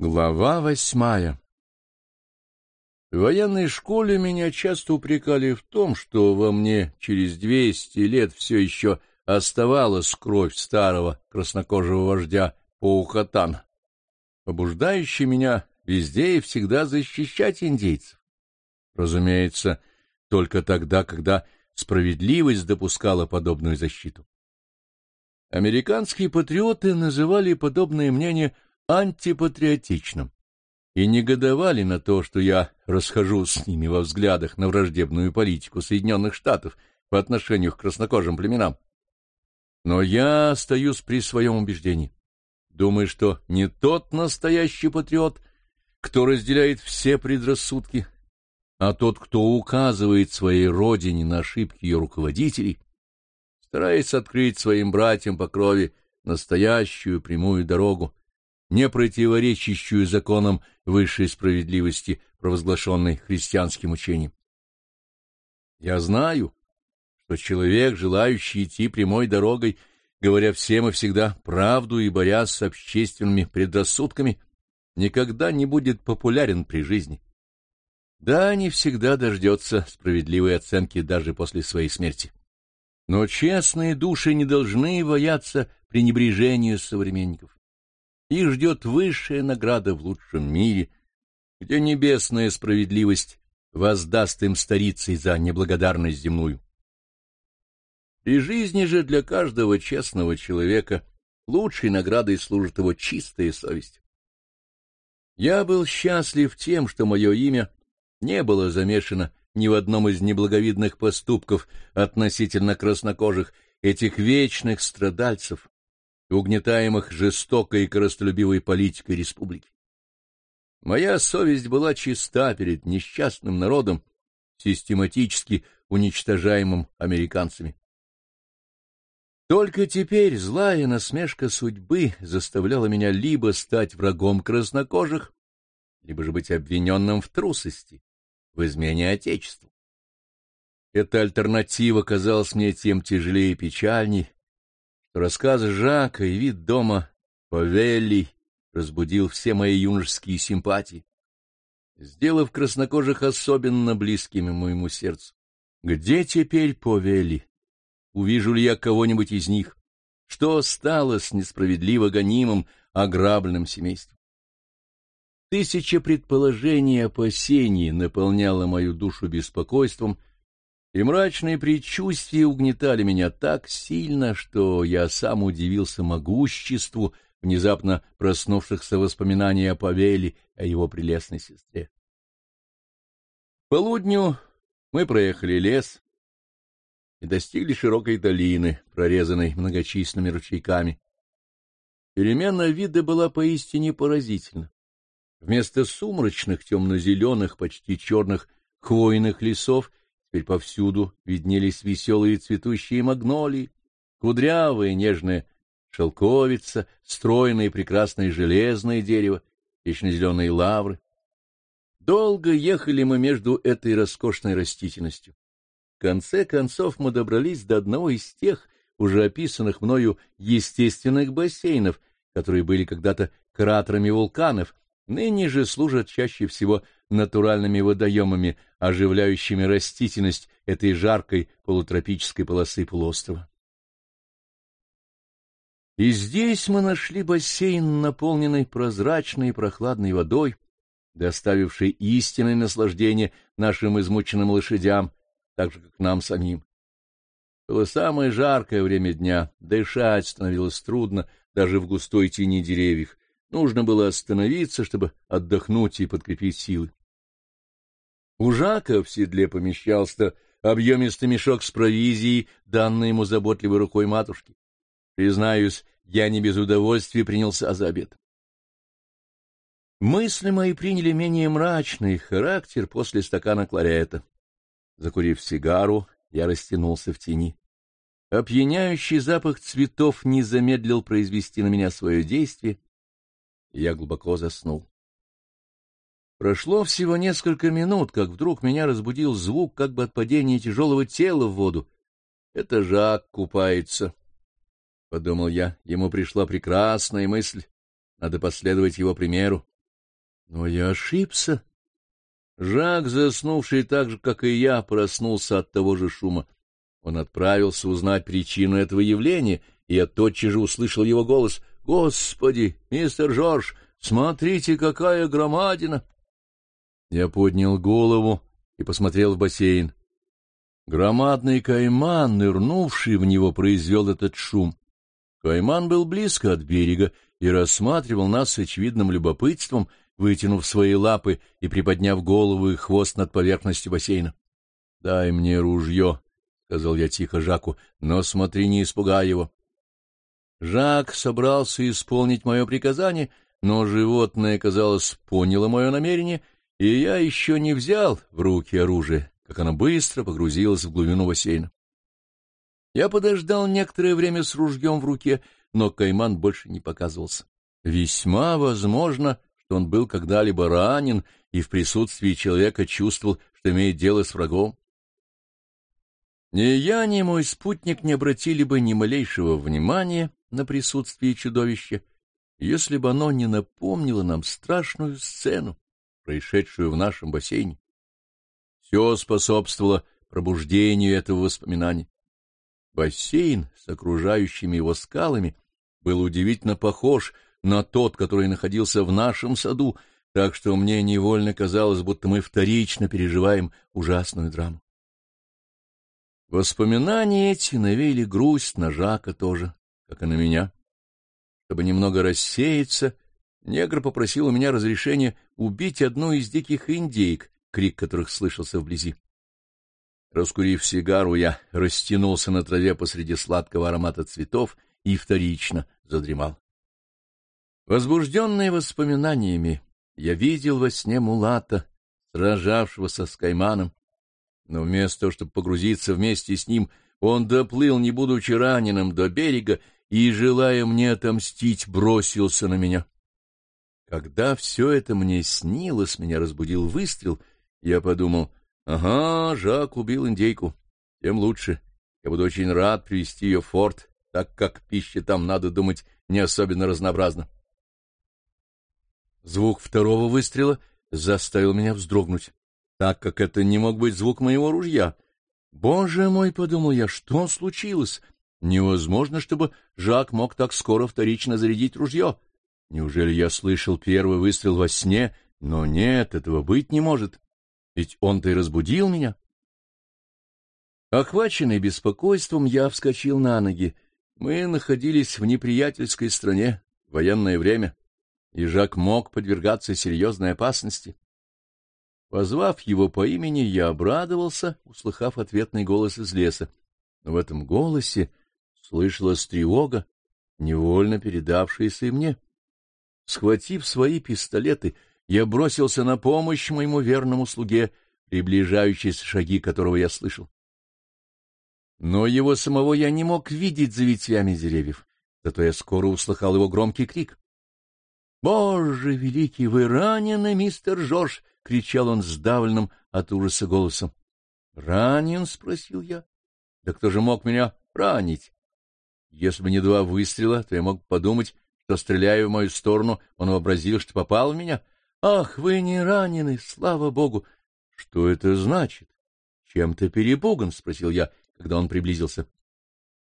Глава восьмая В военной школе меня часто упрекали в том, что во мне через двести лет все еще оставалась кровь старого краснокожего вождя Паухатана, побуждающая меня везде и всегда защищать индейцев. Разумеется, только тогда, когда справедливость допускала подобную защиту. Американские патриоты называли подобное мнение антипатриотичным и негодовали на то, что я расхожу с ними во взглядах на враждебную политику Соединенных Штатов по отношению к краснокожим племенам. Но я остаюсь при своем убеждении. Думаю, что не тот настоящий патриот, кто разделяет все предрассудки, а тот, кто указывает своей родине на ошибки ее руководителей, старается открыть своим братьям по крови настоящую прямую дорогу, не противоречащую законам высшей справедливости, провозглашенной христианским учением. Я знаю, что человек, желающий идти прямой дорогой, говоря всем и всегда правду и борясь с общественными предрассудками, никогда не будет популярен при жизни. Да, не всегда дождется справедливой оценки даже после своей смерти. Но честные души не должны бояться пренебрежения современников. Их ждет высшая награда в лучшем мире, где небесная справедливость воздаст им старицей за неблагодарность земную. При жизни же для каждого честного человека лучшей наградой служит его чистая совесть. Я был счастлив тем, что мое имя не было замешано ни в одном из неблаговидных поступков относительно краснокожих, этих вечных страдальцев, угнетаемых жестокой и коростолюбивой политикой республики. Моя совесть была чиста перед несчастным народом, систематически уничтожаемым американцами. Только теперь злая насмешка судьбы заставляла меня либо стать врагом краснокожих, либо же быть обвиненным в трусости, в измене Отечеству. Эта альтернатива казалась мне тем тяжелее и печальней, Рассказ Жака и вид дома Павелли разбудил все мои юношеские симпатии, сделав краснокожих особенно близкими моему сердцу. Где теперь Павелли? Увижу ли я кого-нибудь из них? Что стало с несправедливо гонимым, ограбленным семейством? Тысяча предположений и опасений наполняла мою душу беспокойством — и мрачные предчувствия угнетали меня так сильно, что я сам удивился могуществу внезапно проснувшихся воспоминаний о Павеле, о его прелестной сестре. полудню мы проехали лес и достигли широкой долины, прорезанной многочисленными ручейками. Перемена вида была поистине поразительна. Вместо сумрачных, темно-зеленых, почти черных хвойных лесов Теперь повсюду виднелись веселые цветущие магнолии, кудрявые нежная шелковица, стройное и прекрасное железное дерево, вечно зеленые лавры. Долго ехали мы между этой роскошной растительностью. В конце концов мы добрались до одного из тех, уже описанных мною, естественных бассейнов, которые были когда-то кратерами вулканов, ныне же служат чаще всего натуральными водоемами, оживляющими растительность этой жаркой полутропической полосы полуострова. И здесь мы нашли бассейн, наполненный прозрачной и прохладной водой, доставивший истинное наслаждение нашим измученным лошадям, так же, как нам самим. Было самое жаркое время дня, дышать становилось трудно даже в густой тени деревьев. Нужно было остановиться, чтобы отдохнуть и подкрепить силы. У Жака в седле помещался объемистый мешок с провизией, данный ему заботливой рукой матушки. Признаюсь, я не без удовольствия принялся за обед. Мысли мои приняли менее мрачный характер после стакана кларета. Закурив сигару, я растянулся в тени. Опьяняющий запах цветов не замедлил произвести на меня свое действие, и я глубоко заснул. Прошло всего несколько минут, как вдруг меня разбудил звук как бы от падения тяжелого тела в воду. Это Жак купается, — подумал я. Ему пришла прекрасная мысль. Надо последовать его примеру. Но я ошибся. Жак, заснувший так же, как и я, проснулся от того же шума. Он отправился узнать причину этого явления, и я тотчас же услышал его голос. «Господи, мистер Жорж, смотрите, какая громадина!» Я поднял голову и посмотрел в бассейн. Громадный кайман, нырнувший в него, произвел этот шум. Кайман был близко от берега и рассматривал нас с очевидным любопытством, вытянув свои лапы и приподняв голову и хвост над поверхностью бассейна. — Дай мне ружье, — сказал я тихо Жаку, — но смотри, не испугай его. Жак собрался исполнить мое приказание, но животное, казалось, поняло мое намерение, и я еще не взял в руки оружие, как оно быстро погрузилось в глубину бассейна. Я подождал некоторое время с ружьем в руке, но Кайман больше не показывался. Весьма возможно, что он был когда-либо ранен и в присутствии человека чувствовал, что имеет дело с врагом. Ни я, ни мой спутник не обратили бы ни малейшего внимания на присутствие чудовища, если бы оно не напомнило нам страшную сцену, происшедшую в нашем бассейне. Все способствовало пробуждению этого воспоминания. Бассейн с окружающими его скалами был удивительно похож на тот, который находился в нашем саду, так что мне невольно казалось, будто мы вторично переживаем ужасную драму. Воспоминания эти навеяли грусть на Жака тоже, как и на меня. Чтобы немного рассеяться, негр попросил у меня разрешения убить одну из диких индейк, крик которых слышался вблизи. Раскурив сигару, я растянулся на траве посреди сладкого аромата цветов и вторично задремал. Возбужденный воспоминаниями, я видел во сне Мулата, сражавшегося с Кайманом, но вместо того, чтобы погрузиться вместе с ним, он доплыл, не будучи раненым, до берега и, желая мне отомстить, бросился на меня. Когда все это мне снилось, меня разбудил выстрел, я подумал, ага, Жак убил индейку, тем лучше. Я буду очень рад привести ее в форт, так как пища там, надо думать, не особенно разнообразна. Звук второго выстрела заставил меня вздрогнуть, так как это не мог быть звук моего ружья. «Боже мой!» — подумал я, — что случилось? Невозможно, чтобы Жак мог так скоро вторично зарядить ружье. Неужели я слышал первый выстрел во сне? Но нет, этого быть не может. Ведь он-то и разбудил меня. Охваченный беспокойством, я вскочил на ноги. Мы находились в неприятельской стране, военное время и Жак мог подвергаться серьезной опасности. Позвав его по имени, я обрадовался, услыхав ответный голос из леса. Но в этом голосе слышалась тревога, невольно передавшаяся и мне. Схватив свои пистолеты, я бросился на помощь моему верному слуге, приближающиеся шаги которого я слышал. Но его самого я не мог видеть за ветвями деревьев, зато я скоро услыхал его громкий крик. «Боже великий, вы ранены, мистер Жорж!» — кричал он сдавленным от ужаса голосом. «Ранен?» — спросил я. «Да кто же мог меня ранить? Если бы не два выстрела, то я мог подумать, что, стреляя в мою сторону, он вообразил, что попал в меня. Ах, вы не ранены, слава богу! Что это значит? Чем ты перепуган? — спросил я, когда он приблизился.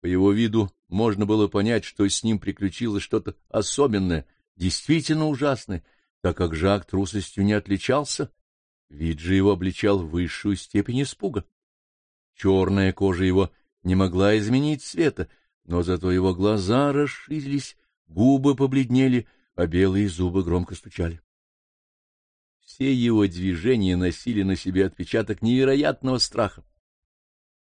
По его виду можно было понять, что с ним приключилось что-то особенное — действительно ужасны, так как Жак трусостью не отличался, вид же его обличал высшую степень испуга. Черная кожа его не могла изменить цвета, но зато его глаза расширились, губы побледнели, а белые зубы громко стучали. Все его движения носили на себе отпечаток невероятного страха.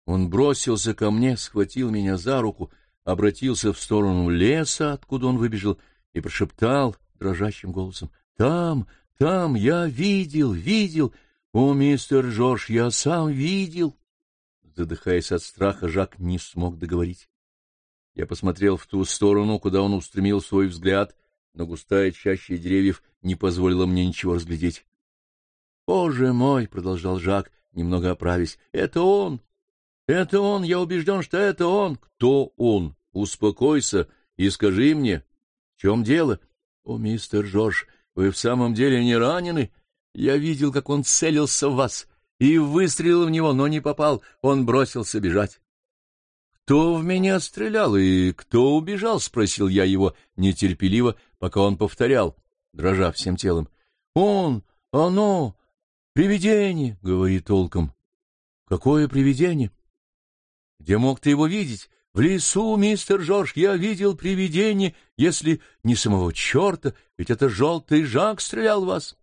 Он бросился ко мне, схватил меня за руку, обратился в сторону леса, откуда он выбежал, и прошептал дрожащим голосом. — Там, там, я видел, видел. О, мистер Жорж, я сам видел. Задыхаясь от страха, Жак не смог договорить. Я посмотрел в ту сторону, куда он устремил свой взгляд, но густая чаща деревьев не позволила мне ничего разглядеть. — Боже мой! — продолжал Жак, немного оправясь. — Это он! Это он! Я убежден, что это он! Кто он? Успокойся и скажи мне, в чем дело? О, мистер Жорж, Вы в самом деле не ранены? Я видел, как он целился в вас и выстрелил в него, но не попал. Он бросился бежать. «Кто в меня стрелял и кто убежал?» — спросил я его нетерпеливо, пока он повторял, дрожа всем телом. «Он! Оно! Привидение!» — говорит толком. «Какое привидение?» «Где мог ты его видеть?» «В лесу, мистер Жорж, я видел привидение, если не самого черта, ведь это желтый Жак стрелял в вас».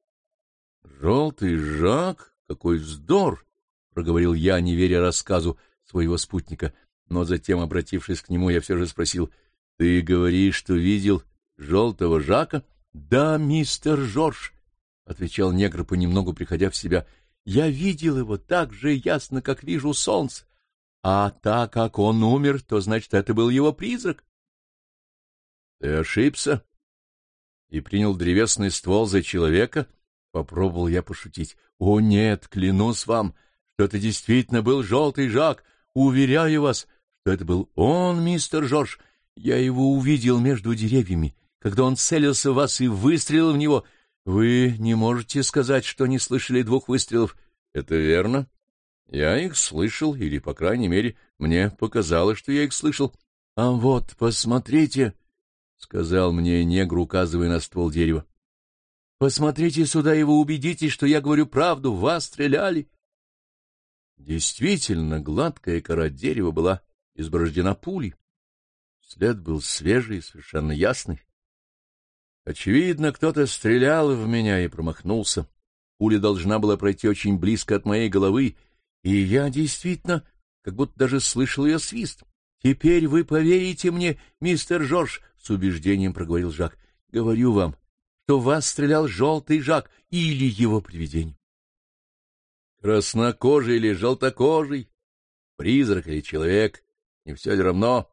«Желтый Жак? Какой вздор!» — проговорил я, не веря рассказу своего спутника — но затем, обратившись к нему, я все же спросил, — Ты говоришь, что видел желтого Жака? — Да, мистер Жорж, — отвечал негр, понемногу приходя в себя. — Я видел его так же ясно, как вижу солнце. А так как он умер, то, значит, это был его призрак. — Ты ошибся и принял древесный ствол за человека? Попробовал я пошутить. — О, нет, клянусь вам, что это действительно был желтый Жак. Уверяю вас, что это был он, мистер Жорж. Я его увидел между деревьями, когда он целился в вас и выстрелил в него. Вы не можете сказать, что не слышали двух выстрелов. Это верно? Я их слышал, или, по крайней мере, мне показалось, что я их слышал. — А вот, посмотрите, — сказал мне негр, указывая на ствол дерева. — Посмотрите сюда, и вы убедитесь, что я говорю правду. Вас стреляли. Действительно, гладкая кора дерева была изборождена пулей. След был свежий и совершенно ясный. Очевидно, кто-то стрелял в меня и промахнулся. Пуля должна была пройти очень близко от моей головы, и я действительно как будто даже слышал ее свист. — Теперь вы поверите мне, мистер Жорж, — с убеждением проговорил Жак. — Говорю вам, что вас стрелял желтый Жак или его привидение. Краснокожий или желтокожий, призрак или человек, не все равно?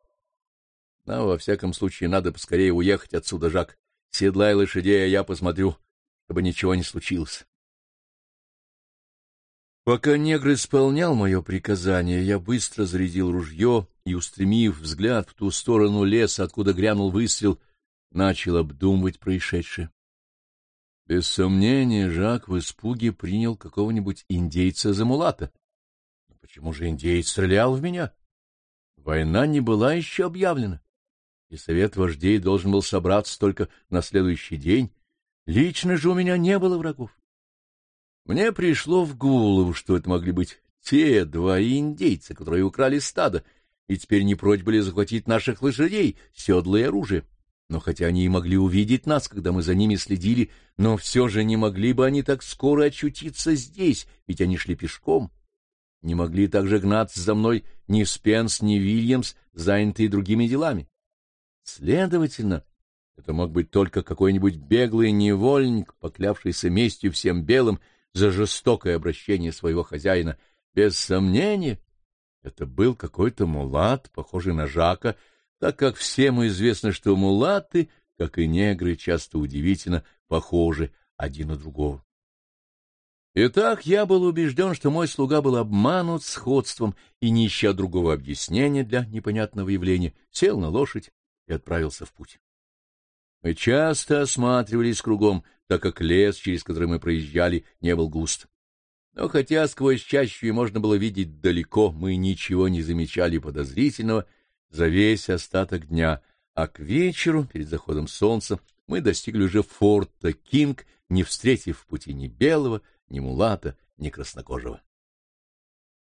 Но, во всяком случае, надо поскорее уехать отсюда, Жак. Седлай лошадей, а я посмотрю, чтобы ничего не случилось. Пока негр исполнял мое приказание, я быстро зарядил ружье и, устремив взгляд в ту сторону леса, откуда грянул выстрел, начал обдумывать происшедшее. Без сомнения, Жак в испуге принял какого-нибудь индейца за мулата. Но почему же индейец стрелял в меня? Война не была еще объявлена, и совет вождей должен был собраться только на следующий день. Лично же у меня не было врагов. Мне пришло в голову, что это могли быть те два индейца, которые украли стадо, и теперь не прочь были захватить наших лошадей, седла и оружие. Но хотя они и могли увидеть нас, когда мы за ними следили, но все же не могли бы они так скоро очутиться здесь, ведь они шли пешком не могли также гнаться за мной ни Спенс, ни Вильямс, занятые другими делами. Следовательно, это мог быть только какой-нибудь беглый невольник, поклявшийся местью всем белым за жестокое обращение своего хозяина. Без сомнения, это был какой-то мулат, похожий на Жака, так как всем известно, что мулаты, как и негры, часто удивительно похожи один на другого. Итак, я был убежден, что мой слуга был обманут сходством и, не ища другого объяснения для непонятного явления, сел на лошадь и отправился в путь. Мы часто осматривались кругом, так как лес, через который мы проезжали, не был густ. Но хотя сквозь чащу и можно было видеть далеко, мы ничего не замечали подозрительного за весь остаток дня, а к вечеру, перед заходом солнца, мы достигли уже форта Кинг, не встретив в пути ни белого, ни мулата, ни краснокожего.